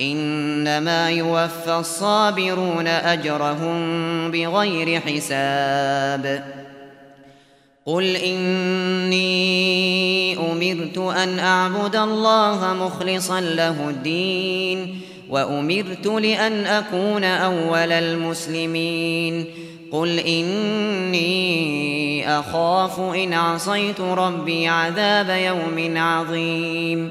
إنما يوفى الصابرون أجرهم بغير حساب. قل إني أمرت أن أعبد الله مخلصا له الدين وأمرت لأن أكون أول المسلمين. قل إني أخاف إن عصيت ربي عذاب يوم عظيم.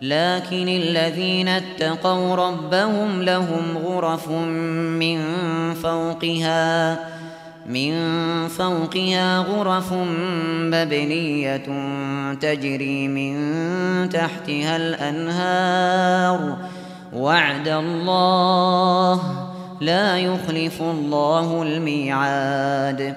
لكن الذين اتقوا ربهم لهم غرف من فوقها من فوقها غرف مبنية تجري من تحتها الأنهار. وعد الله لا يخلف الله الميعاد.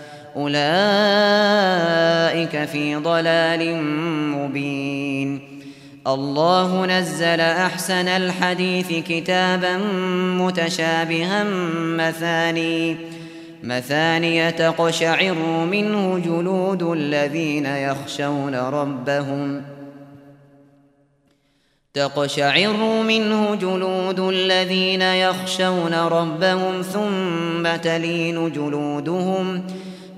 أولئك في ضلال مبين. الله نزل أحسن الحديث كتابا متشابها مثاني مثاني تقشعر منه جلود الذين يخشون ربهم. تقشعر منه جلود الذين يخشون ربهم ثم تلين جلودهم ثم